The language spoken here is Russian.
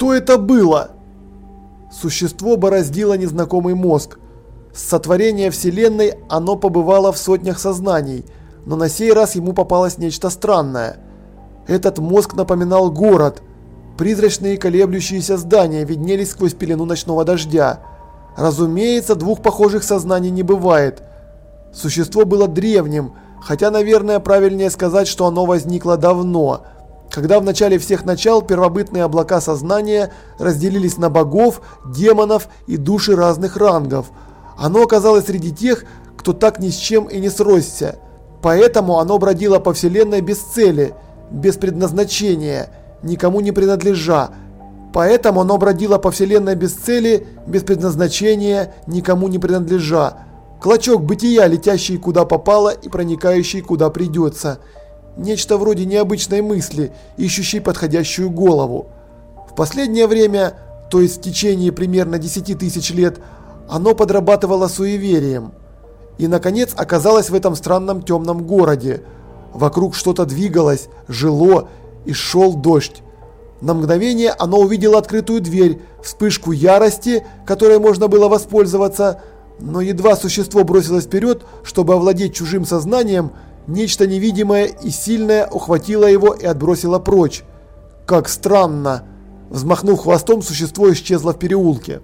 Что это было? Существо бороздило незнакомый мозг. С сотворения Вселенной оно побывало в сотнях сознаний, но на сей раз ему попалось нечто странное. Этот мозг напоминал город. Призрачные колеблющиеся здания виднелись сквозь пелену ночного дождя. Разумеется, двух похожих сознаний не бывает. Существо было древним, хотя, наверное, правильнее сказать, что оно возникло давно – когда в начале всех начал первобытные облака сознания разделились на богов, демонов и души разных рангов. Оно оказалось среди тех, кто так ни с чем и не сросся. Поэтому оно бродило по вселенной без цели, без предназначения, никому не принадлежа. Поэтому оно бродило по вселенной без цели, без предназначения, никому не принадлежа. Клочок бытия, летящий куда попало и проникающий куда придется – Нечто вроде необычной мысли, ищущей подходящую голову. В последнее время, то есть в течение примерно 10 тысяч лет, оно подрабатывало суеверием. И, наконец, оказалось в этом странном темном городе. Вокруг что-то двигалось, жило и шел дождь. На мгновение оно увидело открытую дверь, вспышку ярости, которой можно было воспользоваться, но едва существо бросилось вперед, чтобы овладеть чужим сознанием, Нечто невидимое и сильное ухватило его и отбросило прочь. Как странно! Взмахнув хвостом, существо исчезло в переулке.